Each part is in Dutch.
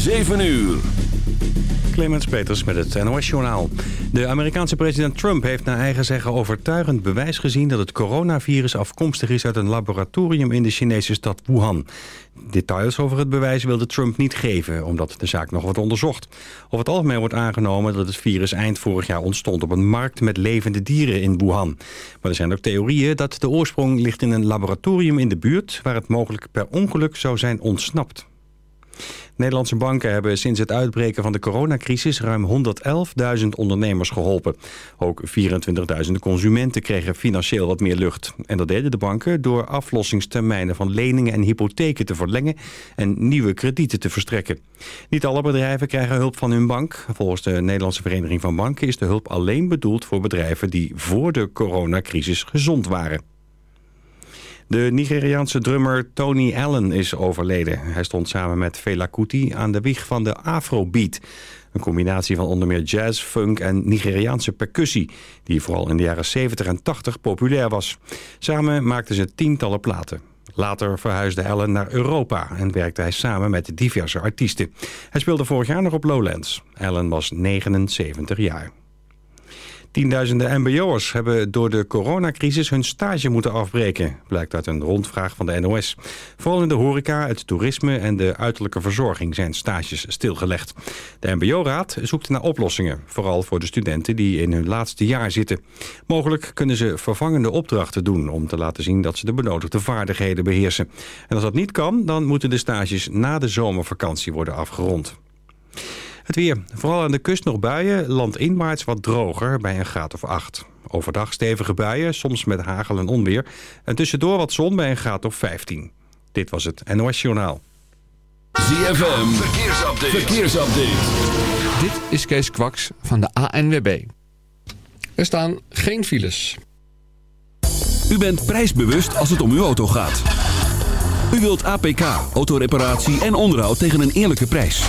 7 uur. Clemens Peters met het NOS-journaal. De Amerikaanse president Trump heeft naar eigen zeggen overtuigend bewijs gezien... dat het coronavirus afkomstig is uit een laboratorium in de Chinese stad Wuhan. Details over het bewijs wilde Trump niet geven, omdat de zaak nog wordt onderzocht. Over het algemeen wordt aangenomen dat het virus eind vorig jaar ontstond... op een markt met levende dieren in Wuhan. Maar er zijn ook theorieën dat de oorsprong ligt in een laboratorium in de buurt... waar het mogelijk per ongeluk zou zijn ontsnapt. Nederlandse banken hebben sinds het uitbreken van de coronacrisis ruim 111.000 ondernemers geholpen. Ook 24.000 consumenten kregen financieel wat meer lucht. En dat deden de banken door aflossingstermijnen van leningen en hypotheken te verlengen en nieuwe kredieten te verstrekken. Niet alle bedrijven krijgen hulp van hun bank. Volgens de Nederlandse Vereniging van Banken is de hulp alleen bedoeld voor bedrijven die voor de coronacrisis gezond waren. De Nigeriaanse drummer Tony Allen is overleden. Hij stond samen met Fela Kuti aan de wieg van de Afrobeat. Een combinatie van onder meer jazz, funk en Nigeriaanse percussie... die vooral in de jaren 70 en 80 populair was. Samen maakten ze tientallen platen. Later verhuisde Allen naar Europa en werkte hij samen met diverse artiesten. Hij speelde vorig jaar nog op Lowlands. Allen was 79 jaar. Tienduizenden mbo'ers hebben door de coronacrisis hun stage moeten afbreken, blijkt uit een rondvraag van de NOS. Vooral in de horeca, het toerisme en de uiterlijke verzorging zijn stages stilgelegd. De mbo-raad zoekt naar oplossingen, vooral voor de studenten die in hun laatste jaar zitten. Mogelijk kunnen ze vervangende opdrachten doen om te laten zien dat ze de benodigde vaardigheden beheersen. En als dat niet kan, dan moeten de stages na de zomervakantie worden afgerond. Het weer. Vooral aan de kust nog buien. Landinwaarts wat droger bij een graad of 8. Overdag stevige buien, soms met hagel en onweer. En tussendoor wat zon bij een graad of 15. Dit was het NOS Journaal. ZFM. Verkeersupdate. Verkeersupdate. Dit is Kees Kwaks van de ANWB. Er staan geen files. U bent prijsbewust als het om uw auto gaat. U wilt APK, autoreparatie en onderhoud tegen een eerlijke prijs.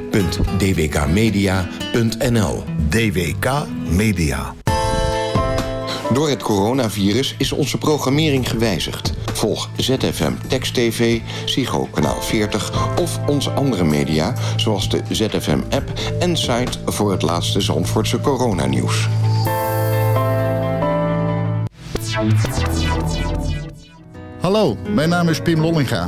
www.dwkmedia.nl DWK Media. Door het coronavirus is onze programmering gewijzigd. Volg ZFM Text TV, Psycho Kanaal 40 of onze andere media... zoals de ZFM-app en site voor het laatste Zandvoortse coronanieuws. Hallo, mijn naam is Pim Lollinga.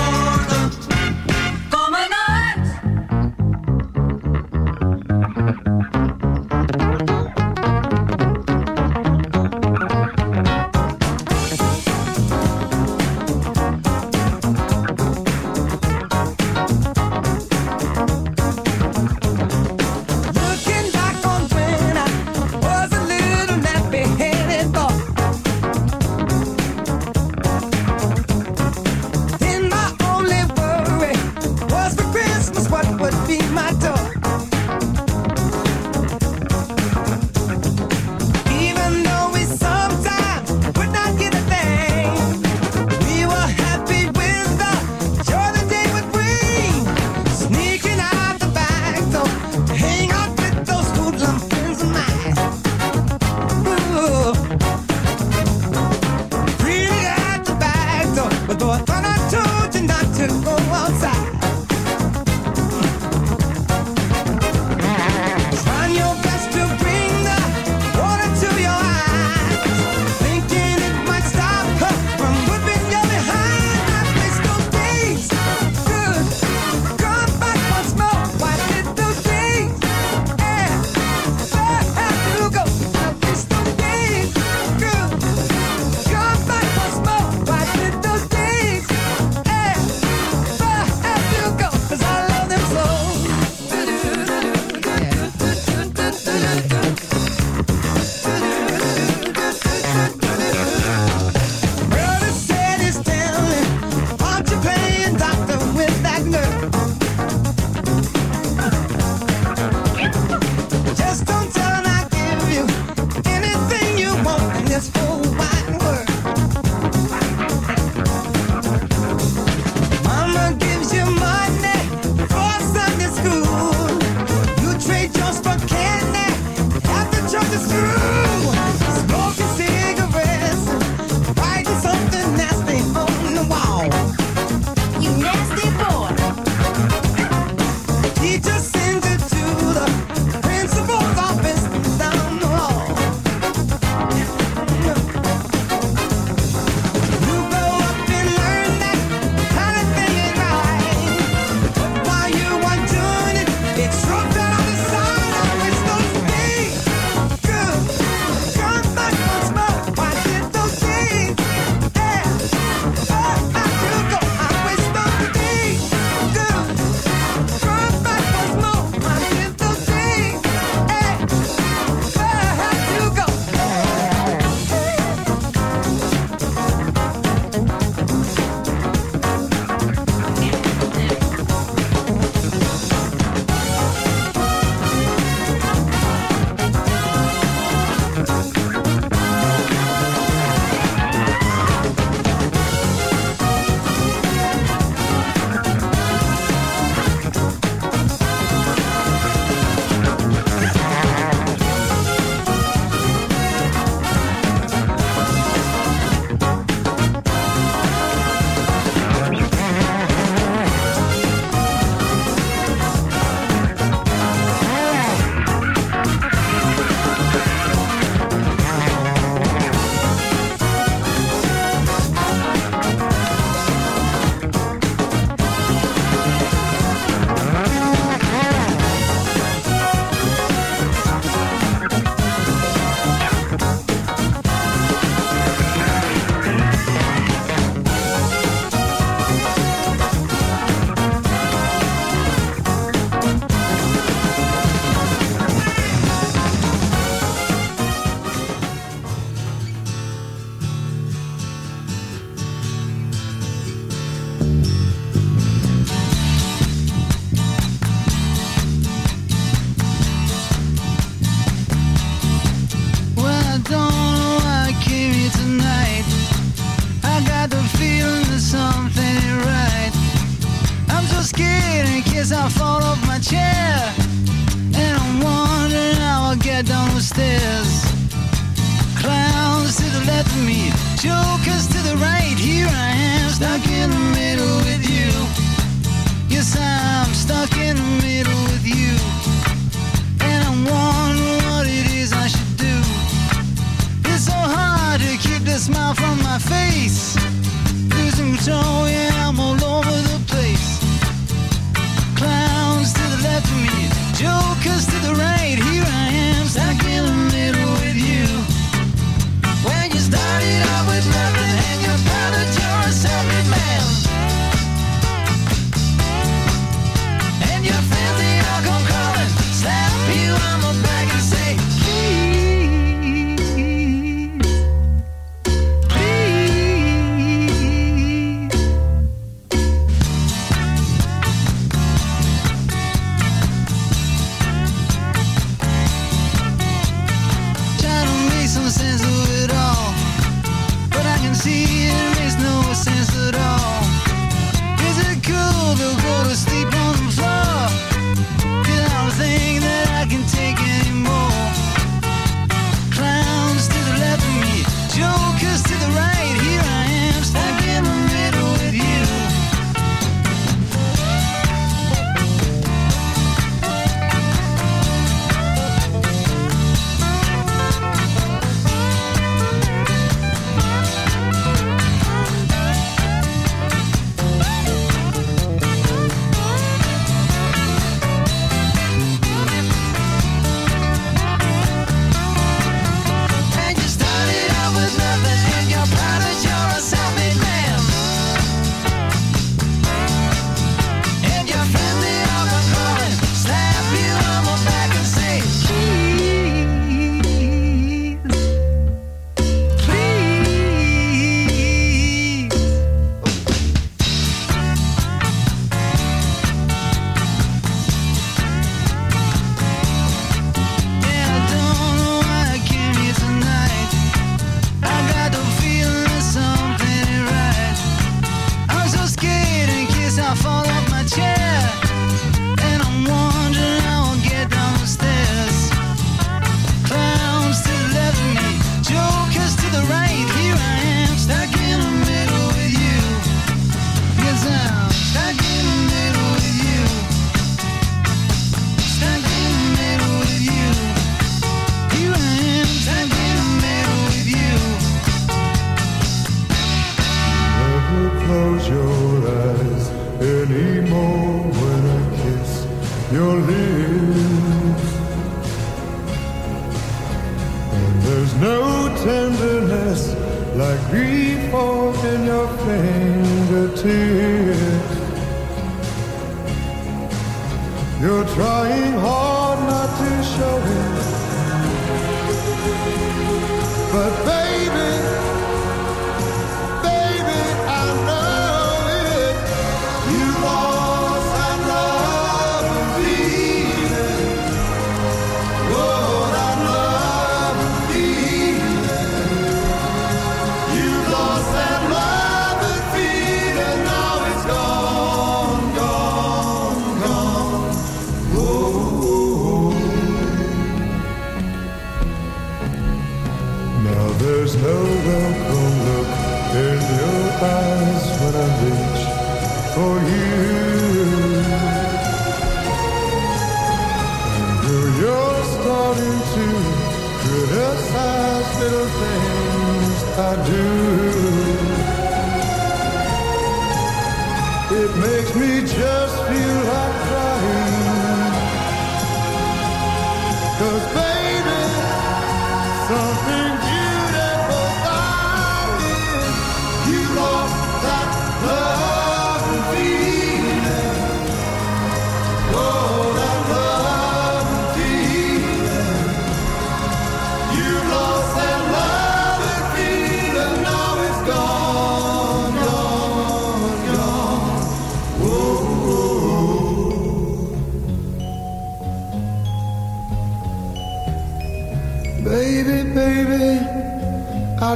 for you.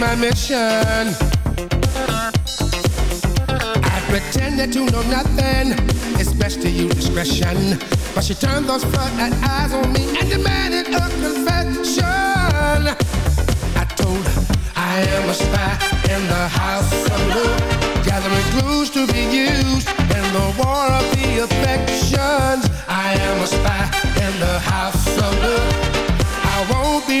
My mission. I pretended to know nothing. It's best to use discretion. But she turned those flood uh, eyes on me and demanded a confession. I told her I am a spy in the house of love, gathering clues to be used in the war of the affections. I am a spy in the house of love. I won't be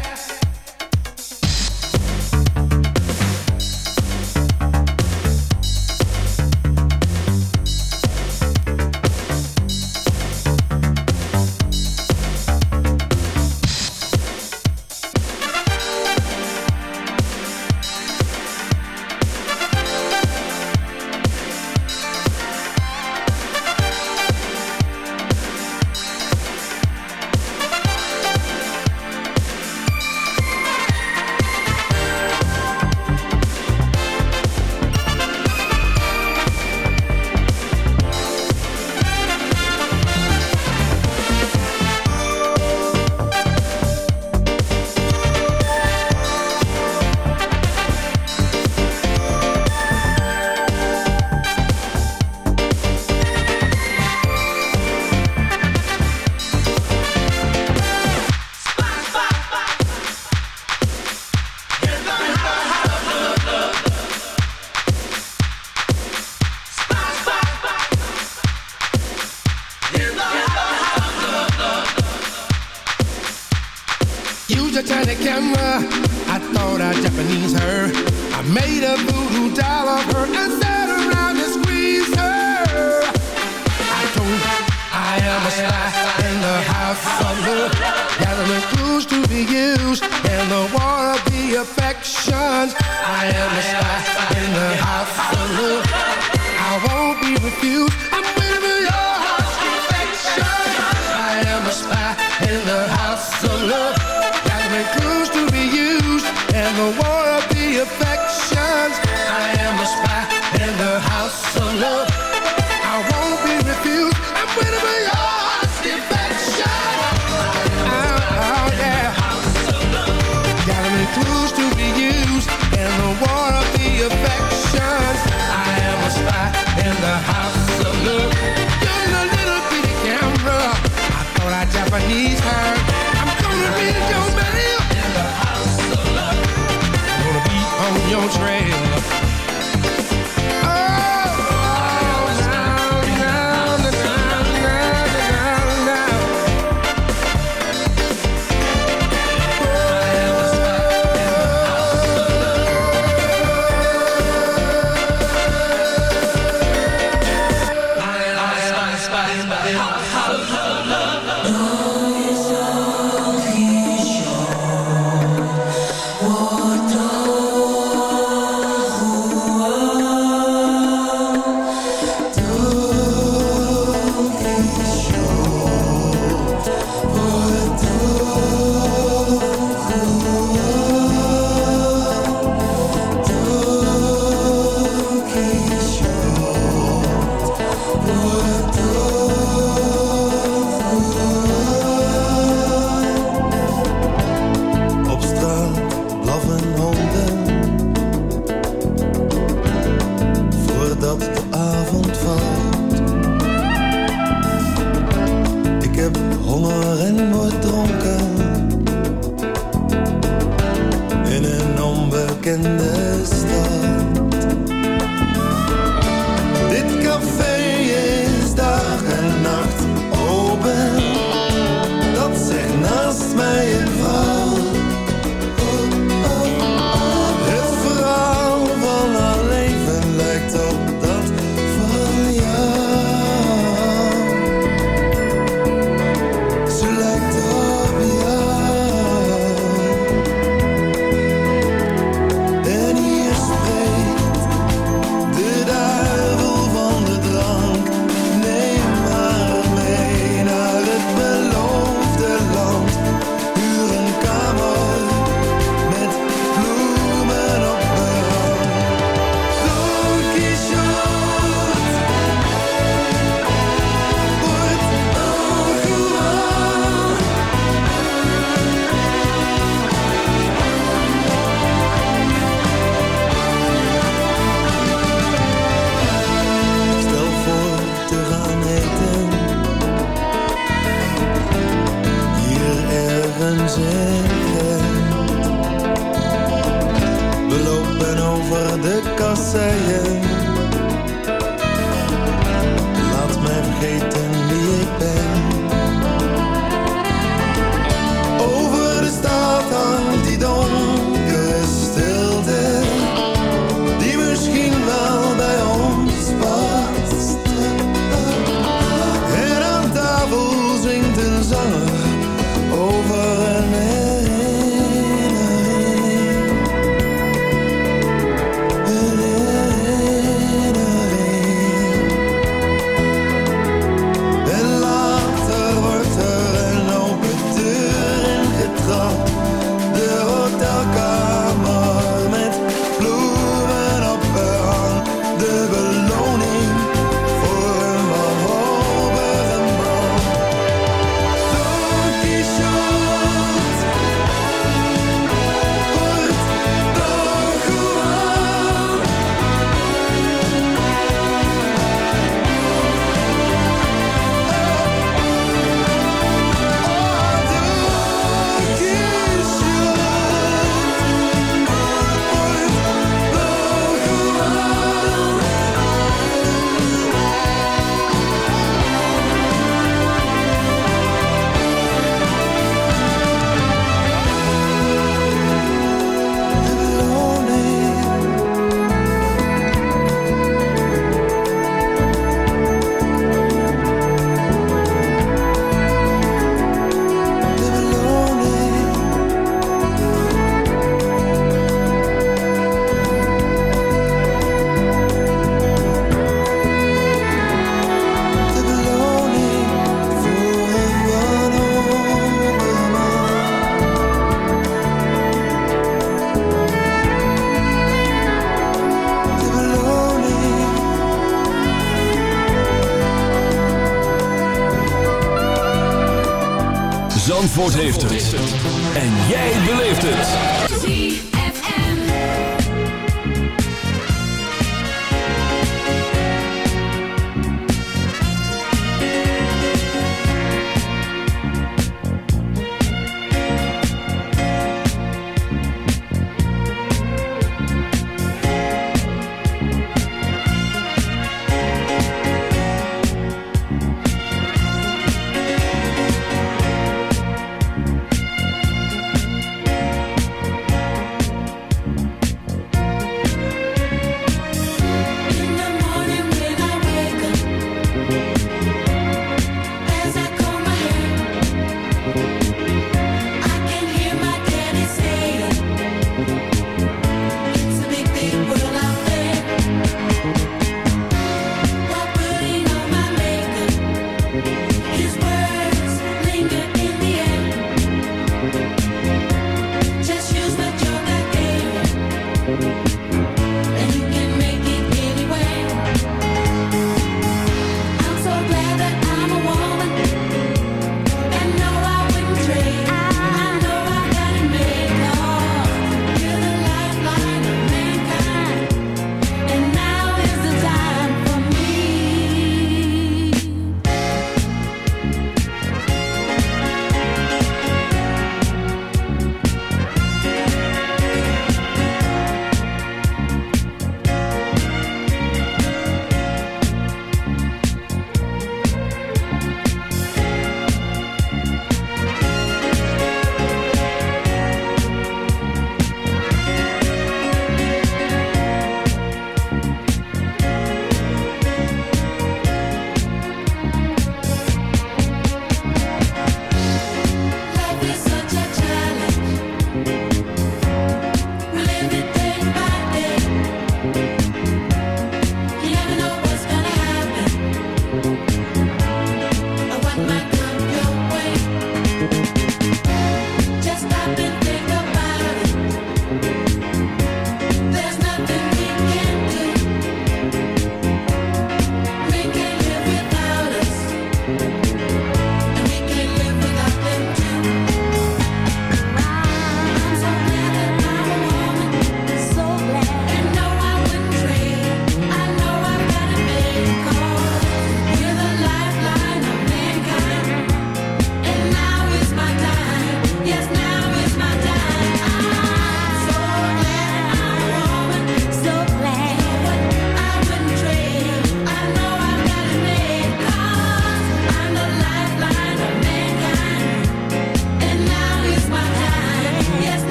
Zandvoort